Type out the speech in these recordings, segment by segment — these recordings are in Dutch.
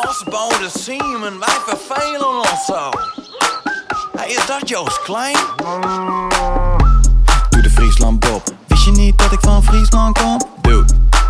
Pasbode Siemen, wij vervelen ons zo. Hey, is dat Joost Klein? Doe de Friesland Bob. Wist je niet dat ik van Friesland kom? Doe,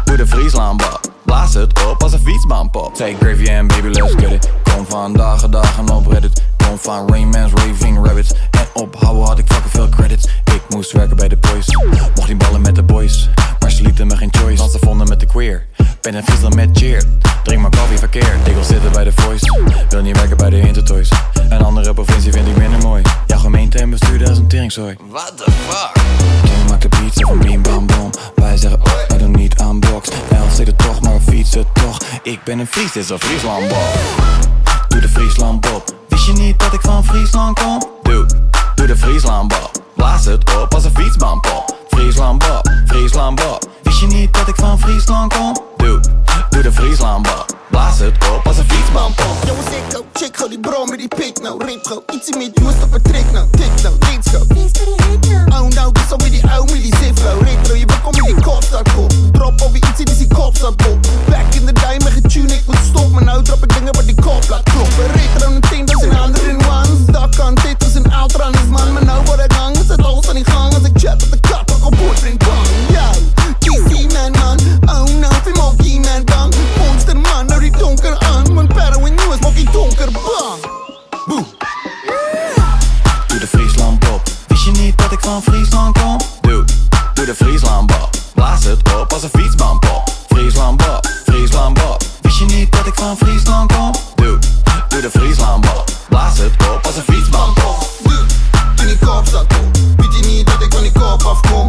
doe de Friesland Bob. Blaas het op als een fietsbaan pop. Take gravy and baby, let's get it. Kom vandaag de dagen op Reddit. Kom van Rainman's Raving Rabbits. En ophouden had ik fucking veel credits. Ik moest werken bij de boys. Mocht niet ballen met de boys. Maar ze lieten me geen choice. Want ze vonden me te queer. Ben een Friesland met cheer. Drink maar koffie verkeerd. Ik wil zitten bij de voice. Wil niet werken bij de Intertoys. Een andere provincie vind ik minder mooi. Jouw gemeente en bestuurder als een teringzooi. What the fuck? Tim maakt de pizza van Biem Bam Bom. Wij zeggen, oh, wij doen niet aan box. Elf zit er toch, maar we fietsen toch. Ik ben een Fries, dit is een Friesland Bob. Doe de Friesland Bob. Wist je niet dat ik van Friesland kom? Doe, doe de Friesland Bob. Blaas het op als een fietsbaan pop. Friesland Bob, Friesland Bob. Wist je niet dat ik van Friesland kom? Doe, doe de Friesland Bob. Blaas het op als een fietsbaan pop. Yo, Zeko, check gauw die bro met die pik nou. Rip gauw, ietsie met you, stop een trick nou. Tik nou, die die zip nou. van Friesland kom. Doe, doe de Friesland Blaas het op als een fietsbaan pop. Friesland Bob, Friesland Bob. Wist je niet dat ik van Friesland kom? Doe, doe de Friesland Blaas het op als een fietsbandpop. Doe, doe die kop zat op. Weet je niet dat ik van die kop afkom?